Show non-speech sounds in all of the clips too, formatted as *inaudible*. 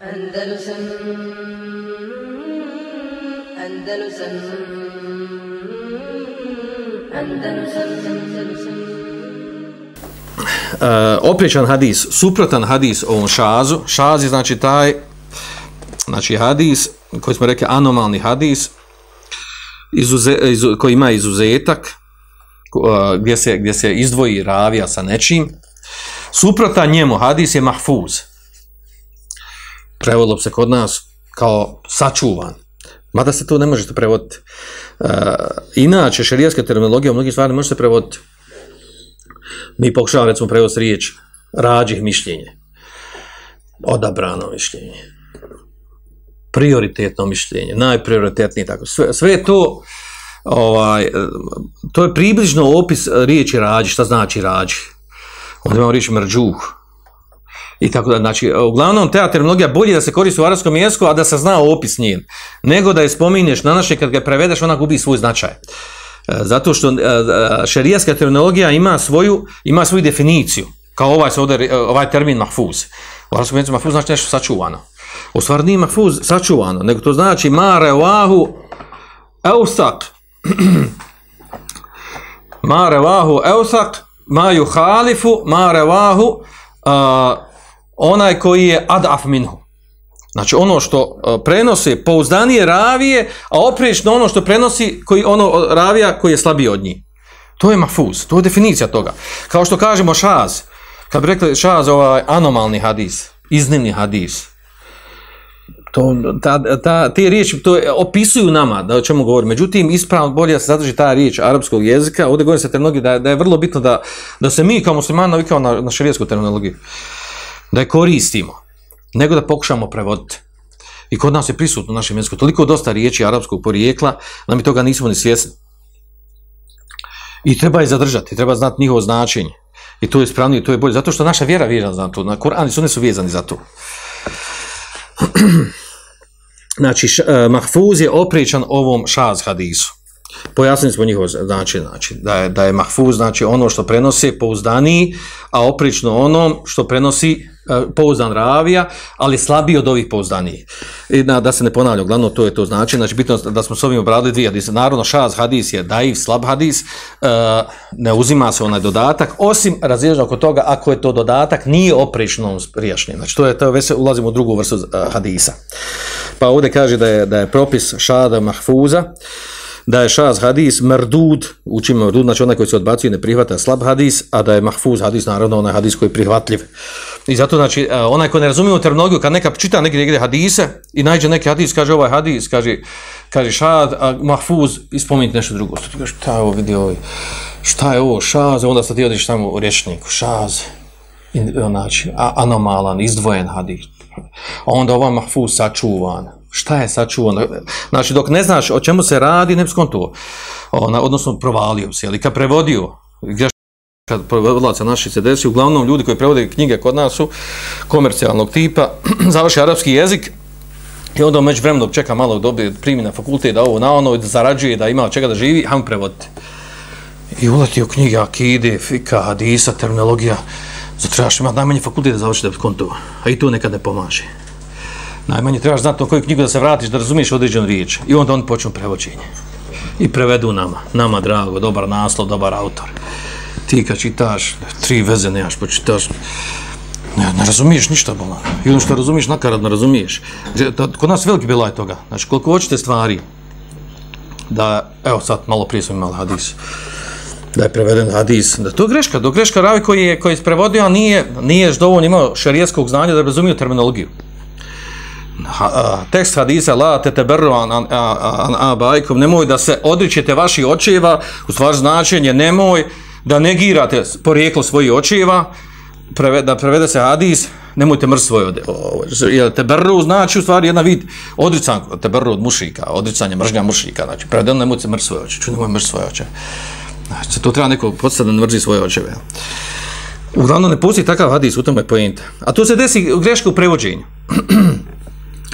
Andalusam uh, opriječan hadis, suprotan hadis ovom šazu, šaz je znači taj, znači hadis, koji smo rekli anomalni hadis, izuze, izu, koji ima izuzetak, uh, gdje, se, gdje se izdvoji ravija sa nečim, suprotan njemu hadis je mahfuz. Prevodilo se kod nas kao sačuvan. Mada se to ne možete prevoditi. Uh, inače, šerijaska terminologija u mnogim stvarima može se prevoditi mi pokušavamo recimo prevoz riječ rađih mišljenje, odabrano mišljenje, prioritetno mišljenje, najprioritetnije tako. Sve, sve to ovaj, to je približno opis riječi rađi, šta znači rađi. Onda imamo riječ mrđuh. I tako da, znači, uglavnom ta terminologija bolje da se koristi u arabskom jeziku, a da se zna opis njen, nego da je spominješ na naše, kad ga prevedeš, ona gubi svoj značaj. E, zato što e, e, šerijska terminologija ima svoju, ima svoju definiciju, kao ovaj, ovaj termin mahfuz. U arabskom jeziku mahfuz znači nešto sačuvano. U stvari nije mahfuz sačuvano, nego to znači *clears throat* ma revahu eusak. ma revahu eusak, ma juhalifu, ma revahu uh, onaj koji je adaf minhu. Znači ono što e, prenosi pouzdanije ravije, a opriječno ono što prenosi koji ono ravija koji je slabiji od njih. To je mafuz, to je definicija toga. Kao što kažemo šaz, kad bi rekli šaz ovaj anomalni hadis, iznimni hadis, to, ta, ta, te riječi to opisuju nama da o čemu govorim. Međutim, ispravno bolje se zadrži ta riječ arapskog jezika. Ovdje govori se terminologiji da, da je vrlo bitno da, da se mi kao muslimani navikamo na, na širijesku terminologiju. Da je koristimo nego da pokušamo prevoditi. I kod nas je prisutno u našem jeziku toliko dosta riječi arapskog porijekla, da mi toga nismo ni svjesni. I treba je zadržati, treba znati njihovo značenje. I to je spravnije, to je bolje. Zato što naša vjera vjera za to. Na Koran i sunne su vezani za to. *clears throat* znači, uh, mahfuz je opričan ovom šaz hadisu. Pojasnili smo njihov znači, znači da, je, da je mahfuz znači ono što prenosi pouzdaniji, a oprično onom što prenosi uh, pouzdan ravija, ali slabiji od ovih pouzdanijih. I da, da se ne ponavlja, glavno to je to znači, znači bitno da smo s ovim obradili dvije hadise. Naravno, šaz hadis je daiv, slab hadis, uh, ne uzima se onaj dodatak, osim razliježno oko toga, ako je to dodatak, nije oprično prijašnje. Znači, to je, to već ulazimo u drugu vrstu uh, hadisa. Pa ovdje kaže da je, da je propis šada mahfuza, da je šaz hadis merdud, učimo merdud, znači onaj koji se odbacuje ne prihvata slab hadis, a da je mahfuz hadis, naravno onaj hadis koji je prihvatljiv. I zato znači e, onaj ko ne razumije u terminologiju, kad neka čita negdje, negdje hadise i nađe neki hadis, kaže ovaj hadis, kaže, kaže šad, a mahfuz, ispominjite nešto drugo. Što ti kaže, šta je ovo vidio ovaj? Šta je ovo šaz? Onda sad ti odiš tamo u rječniku, šaz. In, znači, anomalan, izdvojen hadis. A onda ovaj mahfuz sačuvan šta je sačuvano. Znači, dok ne znaš o čemu se radi, ne bi skontuo. Ona, odnosno, provalio se. Ali kad prevodio, kad prevodlaca naši se desi, uglavnom ljudi koji prevode knjige kod nas su komercijalnog tipa, *clears throat* završi arapski jezik, I onda među vremenom čeka malo dobije primi na fakultet da ovo na ono da zarađuje da ima od čega da živi, hajmo prevoditi. I uleti u knjige Akide, Fika, Hadisa, terminologija. Zato trebaš imati najmanje fakultet da završi da bi kontovo. A i to nekad ne pomaže. Najmanje trebaš znati na koju knjigu da se vratiš, da razumiješ određenu riječ. I onda oni počnu prevođenje. I prevedu nama. Nama drago, dobar naslov, dobar autor. Ti kad čitaš, tri veze nemaš, počitaš, ne, ne razumiješ ništa, bola. I ono što razumiješ, nakaradno razumiješ. Kod nas veliki bila je toga. Znači, koliko hoćete stvari, da, evo sad, malo prije smo imali hadis, da je preveden hadis, da to je greška, do greška ravi koji je, koji je prevodio, nije, nije dovoljno imao šarijetskog znanja da bi razumio terminologiju tekst hadisa la te teberru an, an, an, abajkom, nemoj da se odričete vaši očeva, u stvar značenje, nemoj da negirate porijeklo svojih očeva, preve, da prevede se hadis, nemojte mrz svoje. Jer teberru znači u stvari jedna vid odricanja, teberru od mušika, odricanje mržnja mušika, znači prevedeno nemojte mrz svoje oče, ču nemoj mrz svoje oče. Znači, to treba neko podstavno da mrzi svoje očeve. Uglavnom ne postoji takav hadis, u tome je pojenta. A to se desi greška u prevođenju.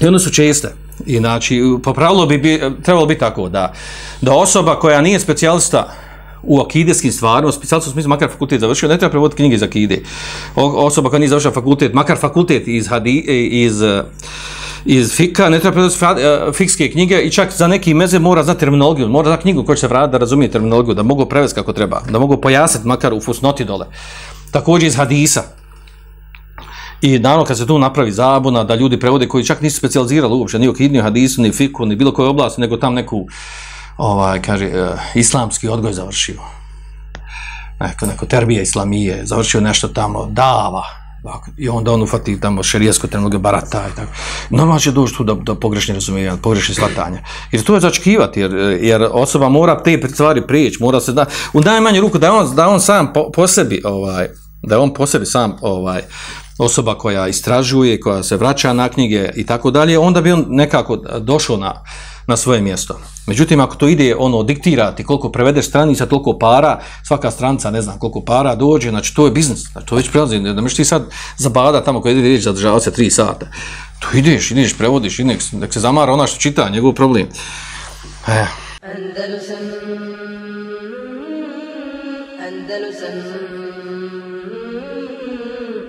I one su česte. I znači, po pravilu bi, bi trebalo biti tako da, da osoba koja nije specijalista u akideskim stvarima, specijalno u smislu makar fakultet završio, ne treba prevoditi knjige iz akide. Osoba koja nije završila fakultet, makar fakultet iz, hadi, iz, iz fika, ne treba prevoditi eh, fikske knjige i čak za neki meze mora znati terminologiju, mora znati knjigu koja će se vratiti da razumije terminologiju, da mogu prevesti kako treba, da mogu pojasniti makar u fusnoti dole. Također iz hadisa, i naravno kad se tu napravi zabuna da ljudi prevode koji čak nisu specijalizirali uopće ni u kidniju hadisu, ni fiku, ni bilo koje oblasti, nego tam neku ovaj, kaže, eh, islamski odgoj završio. Neko, neko terbije islamije, završio nešto tamo, dava, i onda on ufati tamo šerijesko terminologiju barata i tako. Normalno će doći tu do, do pogrešnih razumijevanja, pogrešnih shvatanja. Jer to je začekivati, jer, jer osoba mora te stvari prijeći, mora se da, u najmanju ruku da on, da on sam po, po sebi, ovaj, da on po sebi sam ovaj, osoba koja istražuje, koja se vraća na knjige i tako dalje, onda bi on nekako došao na, na svoje mjesto. Međutim, ako to ide ono diktirati koliko prevedeš stranica, toliko para, svaka stranica ne znam koliko para dođe, znači to je biznis, znači, to već prelazi, ne možeš ti sad zabada tamo koji ide zadržava se tri sata. To ideš, ideš, prevodiš, nek, nek se zamara ona što čita, njegov problem. E, Andalusam